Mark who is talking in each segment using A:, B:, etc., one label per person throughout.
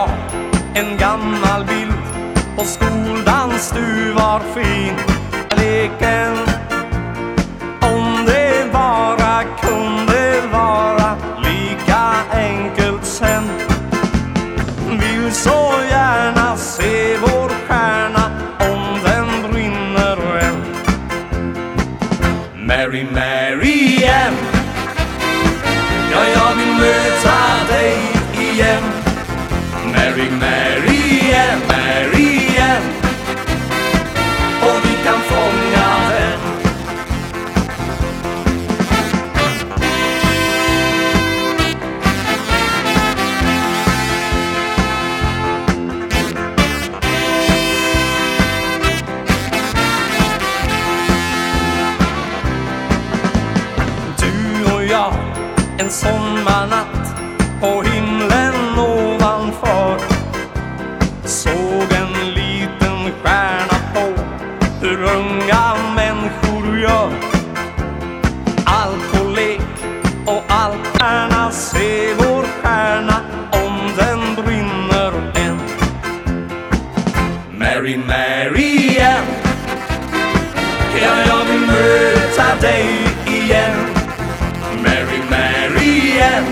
A: jag en gammal bild på skoldans du var fin. Leken om det bara kunde vara lika enkelt sen. Vill så gärna se vår stjärna om den brinner än. Mary, Mary, Ann Ja, jag vill möta dig. Mary, Mary Ann, Mary Ann Och vi kan fånga den. Du och jag en sommarnatt. Mary, Mary Ann Kan jag vill möta dig igen Mary, Mary Ann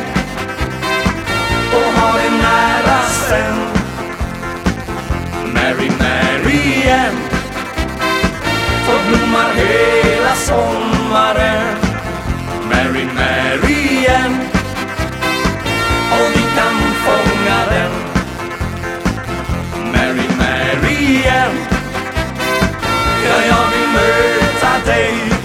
A: Och ha dig nära sen Mary, Mary Ann Får blommar hela sommaren Hey.